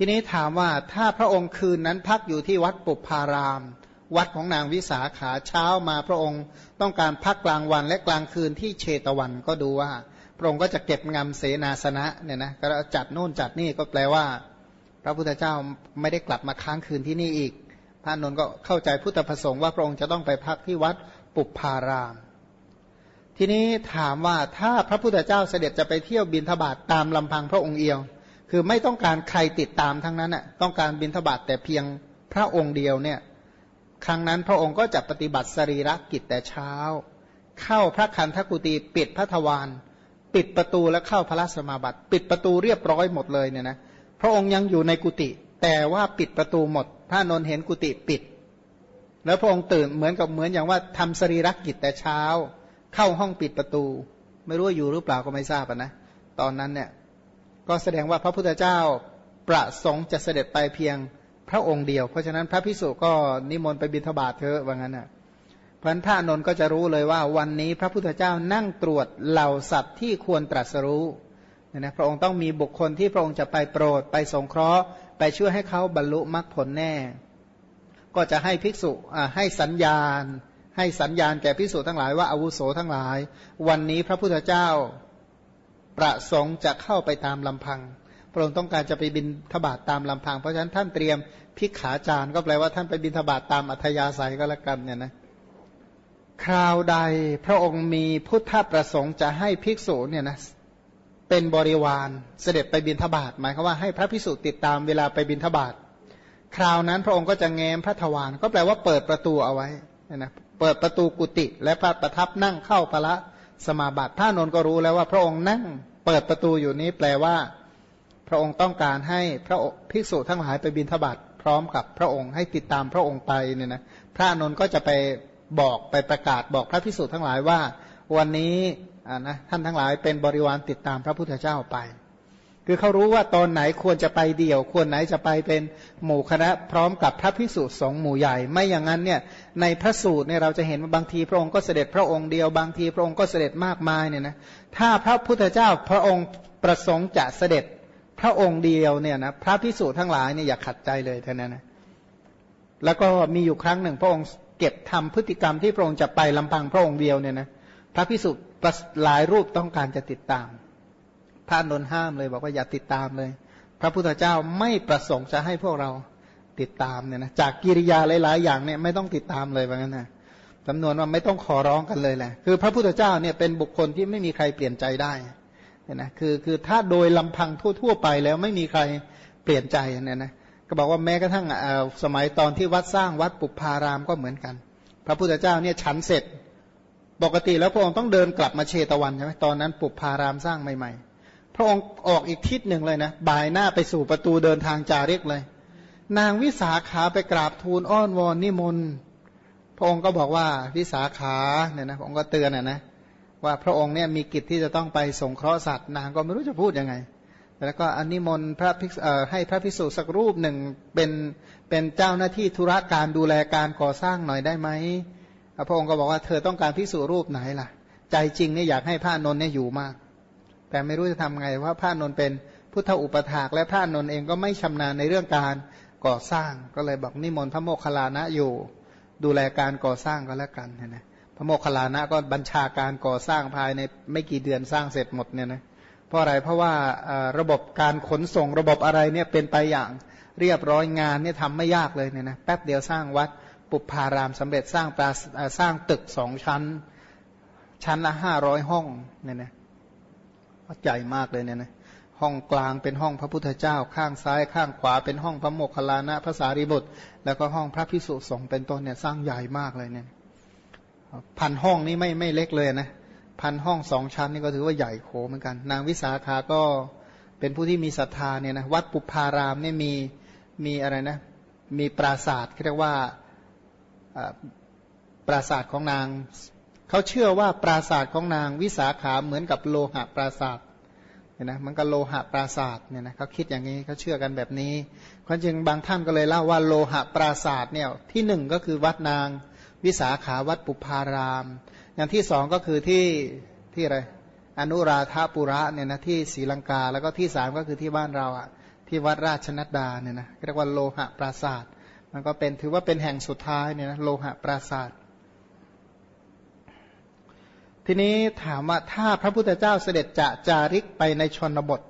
ทีนี้ถามว่าถ้าพระองค์คืนนั้นพักอยู่ที่วัดปุพาราม วัดของนางวิสาขาเช้ามาพระองค์ต้องการพักกลางวันและกลางคืนที่เชตวันก็ดูว่า พระองค์ก็จะเก็บงำเสนาสนะเนี่ยนะก็จัดโน่นจัดนี่ก็แปลว่า พระพุทธเจ้าไม่ได้กลับมาค้างคืนที่นี่อีก พระนนท์ก็เข้าใจพุทธประสงค์ว่าพระองค์จะต้องไปพักที่วัดปุพาราม ทีนี้ถามว่าถ้าพระพุทธเจ้าเสด็จจะไปเที่ยวบินทบาทตามลำพังพระองค์เอียว คือไม่ต้องการใครติดตามทั้งนั้นน่ะต้องการบินทบาทแต่เพียงพระองค์เดียวเนี่ยครั้งนั้นพระองค์ก็จะปฏิบัติสรีระกิจแต่เช้า เข้าพระคันธกุตีปิดพระทวารปิดประตูและเข้าพระสมาบัติ ปิดประตูเรียบร้อยหมดเลยเนี่ยนะพระองค์ยังอยู่ในกุฏิแต่ว่าปิดประตูหมดพระนนเห็นกุฏิปิด แล้วพระองค์ตื่นเหมือนกับเหมือนอย่างว่าทำสรีระกิจแต่เช้า เข้าห้องปิดประตู ไม่รู้อยู่หรือเปล่าก็ไม่ทราบนะตอนนั้นเนี่ย ก็แสดงว่าพระพุทธเจ้าประสงค์จะเสด็จไปเพียงพระองค์เดียว เพราะฉะนั้นพระพิสุก็นิมนต์ไปบิณฑบาตเถอะว่างั้นน่ะพันพระนนท์ก็จะรู้เลยว่าวันนี้พระพุทธเจ้านั่งตรวจเหล่าสัตว์ที่ควรตรัสรู้นะพระองค์ต้องมีบุคคลที่พระองค์จะไปโปรดไปสงเคราะห์ ไปช่วยให้เขาบรรลุมรรคผลแน่ ก็จะให้ภิกษุให้สัญญาณ ให้สัญญาณแก่ภิกษุทั้งหลายว่าอาวุโสทั้งหลาย วันนี้พระพุทธเจ้า ประสงค์จะเข้าไปตามลำพัง พระองค์ต้องการจะไปบินทบาทตามลำพัง เพราะฉะนั้นท่านเตรียมพิกขาจาร์ก็แปลว่าท่านไปบินทบาทตามอัธยาศัยก็แล้วกันเนี่ยนะคราวใดพระองค์มีพุทธประสงค์จะให้ภิกษุเนี่ยนะเป็นบริวารเสด็จไปบินทบาทหมายความว่าให้พระภิกษุติดตามเวลาไปบินทบาทคราวนั้นพระองค์ก็จะแง้มพระทวารก็แปลว่าเปิดประตูเอาไว้นะเปิดประตูกุฏิและพระประทับนั่งเข้าพระสมาบัติพระนนก็รู้แล้วว่าพระองค์นั่ง เปิดประตูอยู่นี้แปลว่า พระองค์ต้องการให้พระภิกษุทั้งหลายไปบินทบาทพร้อมกับพระองค์ให้ติดตามพระองค์ไปเนี่ยนะพระนนก็จะไปบอกไปประกาศบอกพระภิกษุทั้งหลายว่า วันนี้นะท่านทั้งหลายเป็นบริวารติดตามพระพุทธเจ้าไป คือเขารู้ว่าตอนไหนควรจะไปเดี่ยว ควรไหนจะไปเป็นหมู่คณะพร้อมกับพระภิกษุสองหมู่ใหญ่ ไม่อย่างนั้นเนี่ยในพระสูตรเนี่ยเราจะเห็นว่าบางทีพระองค์ก็เสด็จพระองค์เดียวบางทีพระองค์ก็เสด็จมากมายเนี่ยนะถ้าพระพุทธเจ้าพระองค์ประสงค์จะเสด็จพระองค์เดียวเนี่ยนะพระภิกษุทั้งหลายเนี่ยอย่าขัดใจเลยเท่านั้นนะแล้วก็มีอยู่ครั้งหนึ่งพระองค์เก็บทำพฤติกรรมที่พระองค์จะไปลำพังพระองค์เดียวเนี่ยนะพระภิกษุหลายรูปต้องการจะติดตาม พระนนห้ามเลย บอกว่าอย่าติดตามเลย พระพุทธเจ้าไม่ประสงค์จะให้พวกเราติดตามเนี่ยนะจากกิริยาหลาย ๆ อย่างเนี่ยไม่ต้องติดตามเลยว่างั้นนะจำนวนว่าไม่ต้องขอร้องกันเลยแหละคือพระพุทธเจ้าเนี่ยเป็นบุคคลที่ไม่มีใครเปลี่ยนใจได้เนี่ยนะคือคือถ้าโดยลำพังทั่ว ๆ ไปแล้วไม่มีใครเปลี่ยนใจเนี่ยนะก็บอกว่าแม้กระทั่งสมัยตอนที่วัดสร้างวัดปุพารามก็เหมือนกัน พระพุทธเจ้าเนี่ยฉันเสร็จ ปกติแล้วพระองค์ต้องเดินกลับมาเชตวันใช่ไหมตอนนั้นปุพารามสร้างใหม่ ๆ พระองค์ออกอีกทิศหนึ่งเลยนะบ่ายหน้าไปสู่ประตูเดินทางจาริกเลย นางวิสาขาไปกราบทูลอ้อนวอนนิมนต์พระองค์ก็บอกว่าวิสาขาเนี่ยนะพระองค์ก็เตือนนะนะว่าพระองค์เนี่ยมีกิจที่จะต้องไปสงเคราะห์สัตว์นางก็ไม่รู้จะพูดยังไง แล้วก็อนิมนต์พระภิกษุให้พระภิกษุสักรูปหนึ่งเป็นเป็นเจ้าหน้าที่ธุระการดูแลการก่อสร้างหน่อยได้ไหมพระองค์ก็บอกว่าเธอต้องการพิสูรรูปไหนล่ะ ใจจริงเนี่ยอยากให้พระนนท์เนี่ยอยู่มาก แต่ไม่รู้จะทำไงว่าพระนนเป็นพุทธอุปถากและพระนนเองก็ไม่ชำนาญในเรื่องการก่อสร้างก็เลยบอกนิมนต์พระโมคคัลลานะอยู่ ดูแลการก่อสร้างก็แล้วกันนะพระโมคคัลลานะก็บัญชาการก่อสร้างภายในไม่กี่เดือนสร้างเสร็จหมดเนี่ยนะเพราะอะไรเพราะว่าระบบการขนส่งระบบอะไรเนี่ยเป็นไปอย่างเรียบร้อยงานเนี่ยทำไม่ยากเลยเนี่ยนะแป๊บเดียวสร้างวัดปุพารามสำเร็จสร้างปราสร้างตึกสองชั้น ชั้นละห้าร้อยห้องเนี่ยนะ ใหญ่มากเลยเนี่ยนะห้องกลางเป็นห้องพระพุทธเจ้า ข้างซ้ายข้างขวาเป็นห้องพระโมคคัลลานะพระสารีบุตร แล้วก็ห้องพระพิสุสงฆ์เป็นต้นเนี่ยสร้างใหญ่มากเลยเนี่ยพันห้องนี้ไม่ไม่เล็กเลยนะพันห้องสองชั้นนี่ก็ถือว่าใหญ่โขเหมือนกัน นางวิสาขาก็เป็นผู้ที่มีศรัทธาเนี่ยนะวัดปุพารามเนี่ยมีมีอะไรนะ มีปราศาสตร์เรียกว่าปราศาสตร์ของนาง เขาเชื่อว่าปราศาสตร์ของนางวิสาขาเหมือนกับโลหะปราศาสตร์เนี่ยนะมันก็โลหะปราศาสตร์เนี่ยนะเขาคิดอย่างนี้เขาเชื่อกันแบบนี้ความจริงบางท่านก็เลยเล่าว่าโลหะปราศาสตร์เนี่ยที่หนึ่งก็คือวัดนางวิสาขาวัดปุพาราม อย่างที่สองก็คือที่ที่อะไรอนุราธาปุระเนี่ยนะที่ศรีลังกา แล้วก็ที่สามก็คือที่บ้านเราอะที่วัดราชนัดดาเนี่ยนะเรียกว่าโลหะปราศาสตร์มันก็เป็นถือว่าเป็นแห่งสุดท้ายเนี่ยนะโลหะปราศาสตร์ ทีนี้ถามว่าถ้าพระพุทธเจ้าเสด็จจะจาริกไปในชนบท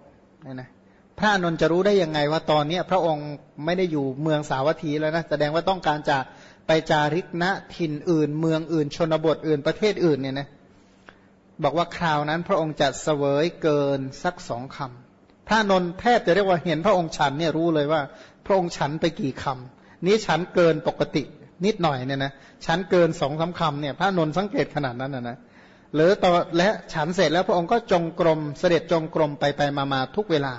เนี่ยนะพระนนจะรู้ได้ยังไงว่าตอนนี้พระองค์ไม่ได้อยู่เมืองสาวัตถีแล้วนะแสดงว่าต้องการจะไปจาริกณถิ่นอื่น เมืองอื่น ชนบทอื่นประเทศอื่นเนี่ยนะบอกว่าคราวนั้นพระองค์จะเสวยเกินสักสองคำพระนนแทบจะเรียกว่าเห็นพระองค์ฉันเนี่ยรู้เลยว่า พระองค์ฉันไปกี่คำนี้ฉันเกินปกตินิดหน่อยเนี่ยนะฉันเกินสองสาคำเนี่ยพระนนสังเกตขนาดนั้นนะนะ หรือต่อและฉันเสร็จแล้วพระองค์ก็จงกรมเสด็จจงกรมไปไปมามาทุกเวลา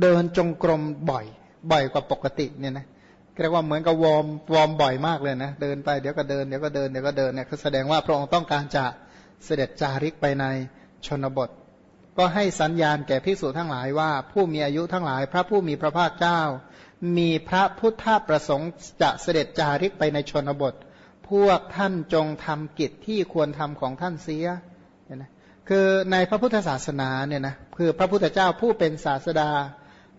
เดินจงกรมบ่อย บ่อยกว่าปกติเนี่ยนะเรียกว่าเหมือนกับวอร์มวอร์มบ่อยมากเลยนะเดินไปเดี๋ยวก็เดินเดี๋ยวก็เดินเดี๋ยวก็เดินเนี่ยแสดงว่าพระองค์ต้องการจะเสด็จจาริกไปในชนบท ก็ให้สัญญาณแก่พิสูจทั้งหลายว่า ผู้มีอายุทั้งหลาย พระผู้มีพระภาคเจ้า มีพระพุทธประสงค์จะเสด็จจาริกไปในชนบท พวกท่านจงทำกิจที่ควรทำของท่านเสียเนี่ยนะคือในพระพุทธศาสนาเนี่ยนะคือพระพุทธเจ้าผู้เป็นศาสดา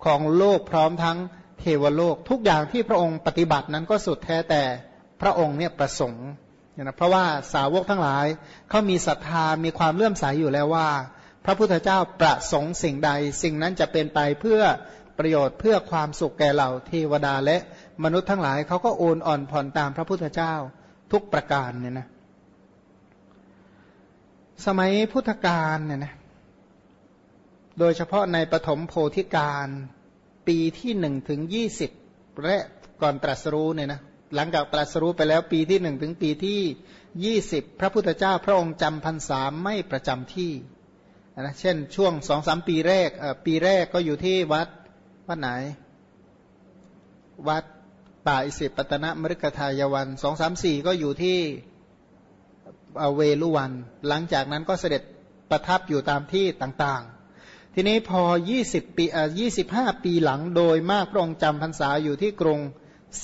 ของโลกพร้อมทั้งเทวโลก ทุกอย่างที่พระองค์ปฏิบัตินั้นก็สุดแท้แต่พระองค์เนี่ยประสงค์นะเพราะว่าสาวกทั้งหลายเขามีศรัทธามีความเลื่อมใสยอยู่แล้วว่า พระพุทธเจ้าประสงค์สิ่งใด สิ่งนั้นจะเป็นไปเพื่อประโยชน์เพื่อความสุขแก่เหล่าเทวดาและมนุษย์ทั้งหลายเขาก็โอนอ่อนผ่อนตามพระพุทธเจ้า ทุกประการเนี่ยนะ สมัยพุทธกาลเนี่ยนะ โดยเฉพาะในปฐมโพธิการปีที่หนึ่งถึงยี่สิบและก่อนตรัสรู้เนี่ยนะหลังจากตรัสรู้ไปแล้วปีที่หนึ่งถึงปีที่ยี่สิบพระพุทธเจ้าพระองค์จำพรรษาไม่ประจำที่นะเช่นช่วงสองสามปีแรกปีแรกก็อยู่ที่วัดวัดไหน วัด ป่าอิสิปตนะมฤคทายวันสองสามสี่ก็อยู่ที่เวลุวัน หลังจากนั้นก็เสด็จประทับอยู่ตามที่ต่างๆ ทีนี้พอ 20 ปีอ่า25 ปีหลังโดยมากพระองค์จำพรรษาอยู่ที่กรุง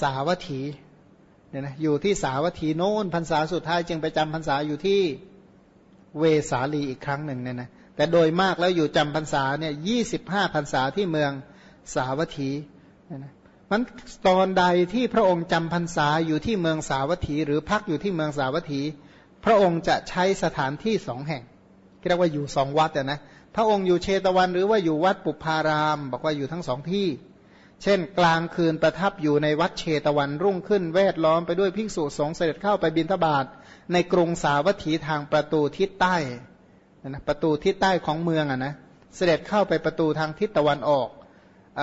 สาวัตถีเนี่ยนะอยู่ที่สาวัตถีโน้นพรรษาสุดท้ายจึงไปจำพรรษาอยู่ที่เวสาลีอีกครั้งหนึ่งเนี่ยนะแต่โดยมากแล้วอยู่จำพรรษาเนี่ยยีพรรษาที่เมืองสาวัตถีเนี่ยนะ มันตอนใดที่พระองค์จำพรรษาอยู่ที่เมืองสาวัตถี หรือพักอยู่ที่เมืองสาวัตถี พระองค์จะใช้สถานที่สองแห่งเรียกว่าอยู่สองวัดนะพระองค์อยู่เชตวันหรือว่าอยู่วัดปุพาราม บอกว่าอยู่ทั้งสองที่ เช่น กลางคืนประทับอยู่ในวัดเชตวันรุ่งขึ้นแวดล้อมไปด้วยภิกษุสงฆ์เสด็จเข้าไปบิณฑบาตในกรุงสาวัตถีทางประตูทิศใต้นะประตูทิศใต้ของเมืองอะนะเสด็จเข้าไปประตูทางทิศตะวันออกอ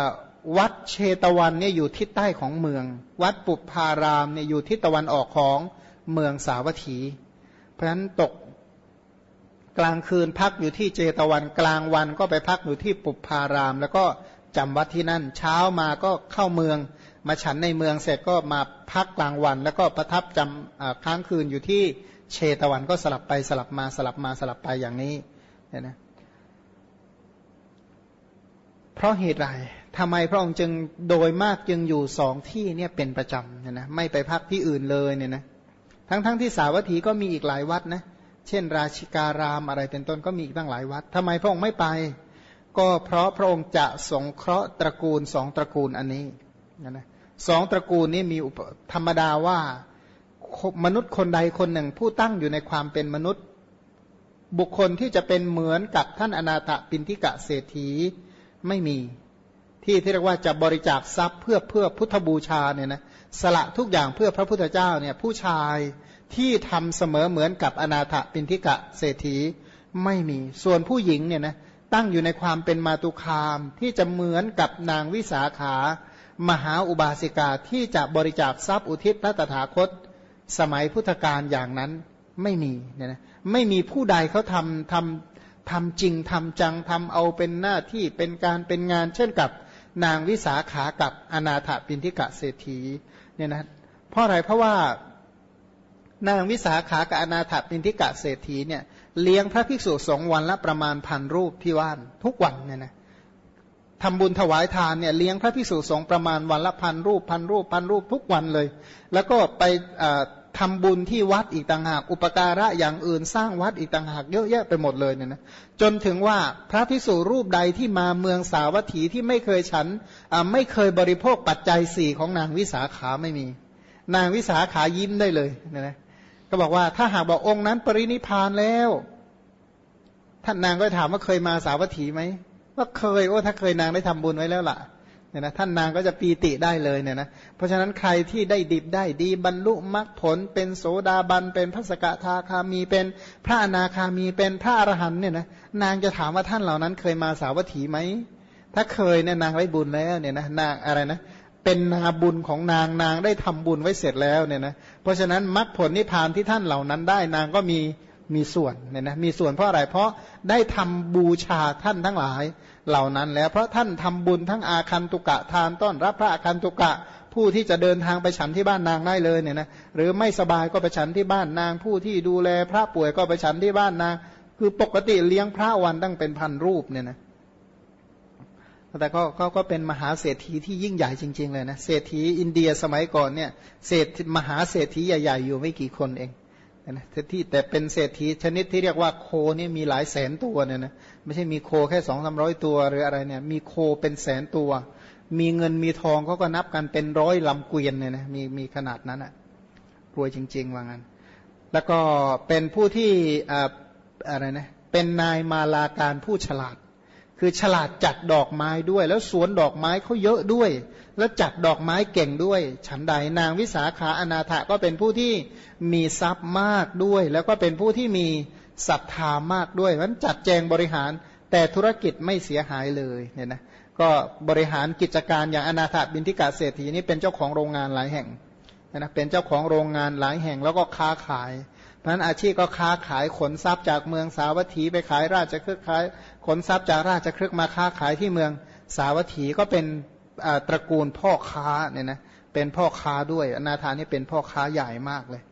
วัดเชตวันเนี่ยอยู่ทิศใต้ของเมือง วัดปุพารามเนี่ยอยู่ทิศตะวันออกของเมืองสาวัตถี เพราะฉะนั้นตกกลางคืนพักอยู่ที่เจตวันกลางวันก็ไปพักอยู่ที่ปุพาราม แล้วก็จำวัดที่นั่น เช้ามาก็เข้าเมือง มาฉันในเมืองเสร็จก็มาพักกลางวัน แล้วก็ประทับจำค้างคืนอยู่ที่เชตวันก็สลับไปสลับมาสลับมาสลับไปอย่างนี้เนี่ยนะเพราะเหตุไร ทำไมพระองค์จึงโดยมากจึงอยู่สองที่เนี่ยเป็นประจำเนี่ยนะไม่ไปพักที่อื่นเลยเนี่ยนะทั้งๆทที่สาวัตถีก็มีอีกหลายวัดนะเช่น ราชิการามอะไรเป็นต้นก็มีอีกตั้งหลายวัดทำไมพระองค์ไม่ไป ก็เพราะพระองค์จะสงเคราะห์ตระกูลสองตระกูลอันนี้นะสองตระกูลนี้มีธรรมดาว่ามนุษย์คนใดคนหนึ่ง ผู้ตั้งอยู่ในความเป็นมนุษย์ บุคคลที่จะเป็นเหมือนกับท่านอนาถปินทิกะเศรษฐีไม่มี ที่ที่เรียกว่าจะบริจาคทรัพย์เพื่อเพื่อพุทธบูชาเนี่ยนะสละทุกอย่างเพื่อพระพุทธเจ้าเนี่ยผู้ชายที่ทำเสมอเหมือนกับอนาถปินทิกะเศรษฐีไม่มีส่วนผู้หญิงเนี่ยนะตั้งอยู่ในความเป็นมาตุคามที่จะเหมือนกับนางวิสาขามหาอุบาสิกาที่จะบริจาคทรัพย์อุทิศพระตถาคต สมัยพุทธกาลอย่างนั้นไม่มีเนี่ยนะไม่มีผู้ใดเขาทำทำทำจริงทำจังทำเอาเป็นหน้าที่เป็นการเป็นงาน เช่นกับ นางวิสาขากับอนาถปินทิกะเศรษฐีเนี่ยนะเพราะอะไรเพราะว่านางวิสาขากับอนาถปินทิกะเศรษฐีเนี่ยเลี้ยงพระภิกษุสองวันละประมาณพันรูปที่ว่านทุกวันเนี่ยนะทำบุญถวายทานเนี่ยเลี้ยงพระภิกษุสงฆ์ประมาณวันละพันรูปพันรูปพันรูปทุกวันเลย แล้วก็ไป ททำบุญที่วัดอีกต่างหาก อุปการะอย่างอื่นสร้างวัดอีกต่างหากเยอะแยะไปหมดเลยเนี่ยนะจนถึงว่าพระพิสุรูปใดที่มาเมืองสาวัตถีที่ไม่เคยฉันไม่เคยบริโภคปัจจัยสี่ของนางวิสาขาไม่มี นางวิสาขายิ้มได้เลยเนะนะก็บอกว่าถ้าหากบอกองค์นั้นปรินิพานแล้ว ท่านนางก็ถามว่าเคยมาสาวัตถีไหมว่าเคยโอ้ถ้าเคยนางได้ทำบุญไว้แล้วล่ะ เนี่ยนะท่านนางก็จะปีติได้เลยเนี่ยนะเพราะฉะนั้นใครที่ได้ดิบได้ดีบรรลุมรรคผล เป็นโสดาบันเป็นพระสกทาคามีเป็นพระอนาคามีเป็นพระอรหันเนี่ยนะนางจะถามว่าท่านเหล่านั้น เคยมาสาวัตถีไหมถ้าเคยเนี่ยนางได้บุญแล้วเนี่ยนะนางอะไรนะเป็นนาบุญของนางนางได้ทำบุญไว้เสร็จแล้วเนี่ยนะเพราะฉะนั้นมรรคผลนิพพานที่ท่านเหล่านั้นได้นางก็มี มีส่วนเนี่ยนะมีส่วนเพราะอะไรเพราะได้ทำบูชาท่านทั้งหลาย เหล่านั้นแล้วเพราะท่านทำบุญทั้งอาคันตุกะทานต้อนรับพระอาคันตุกะ ผู้ที่จะเดินทางไปฉันที่บ้านนางได้เลยเนี่ยนะหรือไม่สบายก็ไปฉันที่บ้านนาง ผู้ที่ดูแลพระป่วยก็ไปฉันที่บ้านนาง คือปกติเลี้ยงพระวันตั้งเป็นพันรูปเนี่ยนะแต่ก็ก็ก็เป็นมหาเศรษฐีที่ยิ่งใหญ่จริง ๆ เลยนะเศรษฐีอินเดียสมัยก่อนเนี่ยเศรษฐมหาเศรษฐีใหญ่ ๆ อยู่ไม่กี่คนเอง นะที่แต่เป็นเศรษฐีชนิดที่เรียกว่าโคนี่มีหลายแสนตัวเนี่ยนะไม่ใช่มีโคแค่สองสามร้อยตัวหรืออะไรเนี่ยมีโคเป็นแสนตัว มีเงินมีทองเขาก็นับกันเป็นร้อยลำเกวียนเนี่ยนะมีมีขนาดนั้นอะรวยจริง ๆ ว่างั้น แล้วก็เป็นผู้ที่อะไรนะเป็นนายมาลาการผู้ฉลาด คือฉลาดจัดดอกไม้ด้วย แล้วสวนดอกไม้เขาเยอะด้วย แล้วจัดดอกไม้เก่งด้วย ฉันใดนางวิสาขาอนาถก็เป็นผู้ที่มีทรัพย์มากด้วย แล้วก็เป็นผู้ที่มีศรัทธามากด้วยมันจัดแจงบริหารแต่ธุรกิจไม่เสียหายเลยเนี่ยนะก็บริหารกิจการอย่างอนาถบินทิกาเศรษฐีนี้เป็นเจ้าของโรงงานหลายแห่งนะเป็นเจ้าของโรงงานหลายแห่งแล้วก็ค้าขาย เพราะนั้นอาชีพก็ค้าขายขนทรัพย์จากเมืองสาวัตถีไปขายราชครึกขายขนทรัพย์จากราชครึกมาค้าขายที่เมืองสาวัตถีก็เป็นตระกูลพ่อค้าเนี่ยนะเป็นพ่อค้าด้วยอนาถานี่เป็นพ่อค้าใหญ่มากเลย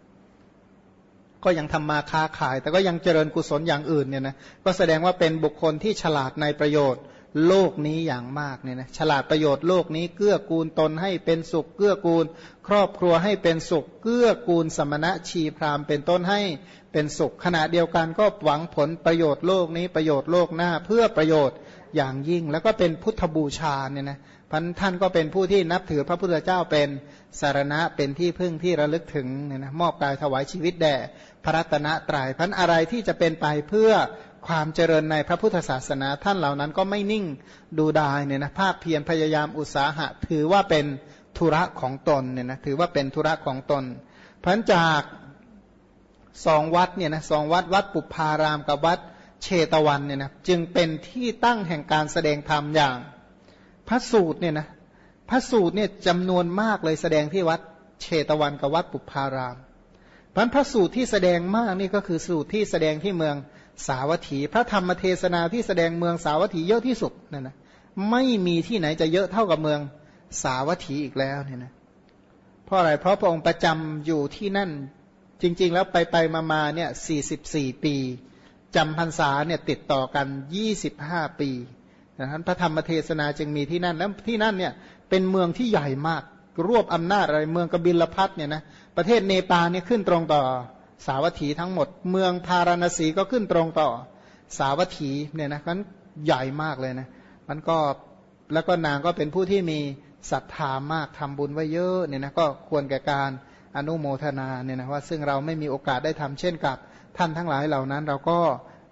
ก็ยังทำมาค้าขาย แต่ก็ยังเจริญกุศลอย่างอื่นเนี่ยนะก็แสดงว่าเป็นบุคคลที่ฉลาดในประโยชน์ โลกนี้อย่างมากเนี่ยนะฉลาดประโยชน์โลกนี้เกื้อกูลตนให้เป็นสุข เกื้อกูล ครอบครัวให้เป็นสุข เกื้อกูลสมณะชีพรามเป็นต้นให้เป็นสุข ขณะเดียวกันก็หวังผลประโยชน์โลกนี้ประโยชน์โลกหน้าเพื่อประโยชน์อย่างยิ่ง แล้วก็เป็นพุทธบูชาเนี่ยนะพันท่านก็เป็นผู้ที่นับถือพระพุทธเจ้าเป็นสารณะเป็นที่พึ่งที่ระลึกถึงเนี่ยนะมอบกายถวายชีวิตแด่พระรัตนตรยัยพันอะไรที่จะเป็นไปเพื่อ ความเจริญในพระพุทธศาสนาท่านเหล่านั้นก็ไม่นิ่งดูดายเนี่ยนะภาคเพียรพยายามอุตสาหะ ถือว่าเป็นธุระของตนเนี่ยนะถือว่าเป็นธุระของตนพันจากสองวัดเนี่ยนะสองวัดวัดปุพารามกับวัดเชตวันเนี่ยนะจึงเป็นที่ตั้งแห่งการแสดงธรรมอย่างพระสูตรเนี่ยนะพระสูตรเนี่ยจำนวนมากเลยแสดงที่วัดเชตวันกับวัดปุพารามพันพระสูตรที่แสดงมากนี่ก็คือสูตรที่แสดงที่เมือง สาวัตถี พระธรรมเทศนาที่แสดงเมืองสาวัตถีเยอะที่สุดนั่นนะไม่มีที่ไหนจะเยอะเท่ากับเมืองสาวัตถีอีกแล้วเนี่ยนะเพราะอะไรเพราะพระองค์ประจำอยู่ที่นั่น จริง ๆ แล้วไปไปมามาเนี่ยสี่สิบสี่ปีจำพรรษาเนี่ยติดต่อกันยี่สิบห้าปีนะครับพระธรรมเทศนาจึงมีที่นั่นแล้วที่นั่นเนี่ยเป็นเมืองที่ใหญ่มาก รวบอำนาจอะไรเมืองกบิลพัทเนี่ยนะประเทศเนปาลเนี่ยขึ้นตรงต่อ สาวัตถีทั้งหมด เมืองพาราณสีก็ขึ้นตรงต่อสาวัตถีเนี่ยนะนั้นใหญ่มากเลยนะมันก็แล้วก็นางก็เป็นผู้ที่มีศรัทธามากทำบุญไว้เยอะเนี่ยนะก็ควรแก่การอนุโมทนาเนี่ยนะว่าซึ่งเราไม่มีโอกาสได้ทำเช่นกับท่านทั้งหลายเหล่านั้น เราก็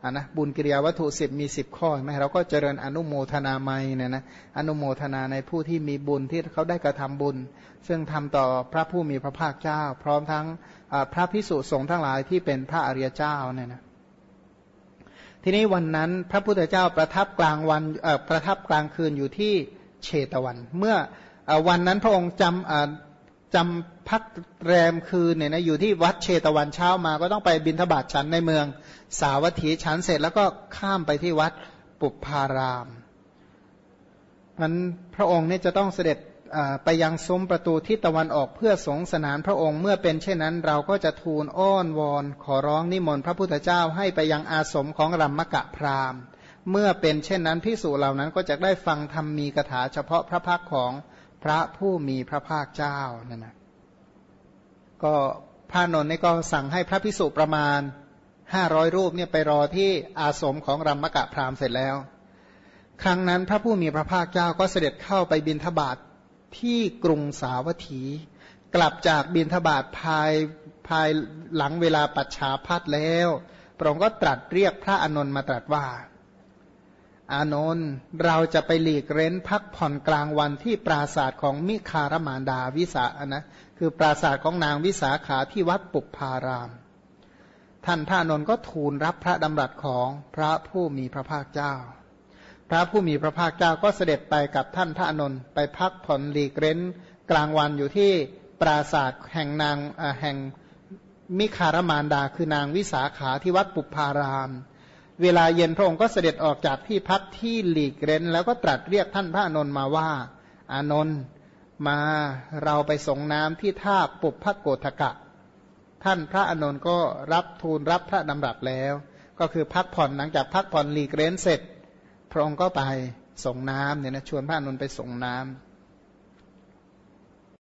อ่านะบุญกิริยาวัตถุสิบมีสิบข้อไหมเราก็เจริญอนุโมทนาไม่เนี่ยนะอนุโมทนาในผู้ที่มีบุญที่เขาได้กระทำบุญ ซึ่งทำต่อพระผู้มีพระภาคเจ้า พร้อมทั้งพระพิสุสงฆ์ทั้งหลายที่เป็นพระอริยเจ้าเนี่ยนะทีนี้วันนั้นพระพุทธเจ้าประทับกลางวันประทับกลางคืนอยู่ที่เชตวัน เมื่อวันนั้นพระองค์จำ จำพักแรมคืนเนี่ยนะอยู่ที่วัดเชตวันเช้ามา ก็ต้องไปบิณฑบาตฉันในเมือง สาวัตถีฉันเสร็จแล้วก็ข้ามไปที่วัดปุพารามมันพระองค์เนี่ยจะต้องเสด็จไปยังซุ้มประตูทิศตะวันออกเพื่อสงสนานพระองค์เมื่อเป็นเช่นนั้น เราก็จะทูลอ้อนวอนขอร้องนิมนต์พระพุทธเจ้าให้ไปยังอาสมของรัมมกะพราหมณ์ เมื่อเป็นเช่นนั้นพิสูจเหล่านั้นก็จะได้ฟังธรรมมีคาถาเฉพาะพระพักของพ พระผู้มีพระภาคเจ้านั่นนะก็พระนนท์นี่ก็สั่งให้พระพิสุประมาณห้าร้อยรูปเนี่ยไปรอที่อาสมของรัมมกะพราหมณ์เสร็จแล้ว ครั้งนั้นพระผู้มีพระภาคเจ้าก็เสด็จเข้าไปบินทบาทที่กรุงสาวัตถี กลับจากบินทบาทภายภายหลังเวลาปัจฉาพัดแล้วพระองค์ก็ตรัสเรียกพระอนนท์มาตรัสว่า อานนท์เราจะไปหลีกเร้นพักผ่อนกลางวันที่ปราศาสตร์ของมิคารมานดาวิสานะคือปราศาสตร์ของนางวิสาขาที่วัดปุพาราม ท่านพระอนนท์ก็ทูลรับพระดำรัสของพระผู้มีพระภาคเจ้า พระผู้มีพระภาคเจ้าก็เสด็จไปกับท่านพระอนนท์ไปพักผ่อนหลีกเร้น กลางวันอยู่ที่ปราศาสตร์แห่งนางแห่งมิคารมานดาคือนางวิสาขาที่วัดปุพารามเเวลาเย็นพระองค์ก็เสด็จออกจากที่พักที่หลีกเร้น แล้วก็ตรัสเรียกท่านพระอนนท์มาว่า อานนท์มาเราไปส่งน้ำที่ท่าปุบพพโกธกะ ท่านพระอนนท์ก็รับทูลรับพระดำรับแล้ว ก็คือพักผ่อนหลังจากพักผ่อนหลีกเร้นเสร็จ พระองค์ก็ไปส่งน้ำเนี่ยนะชวนพระอนนท์ไปส่งน้ำ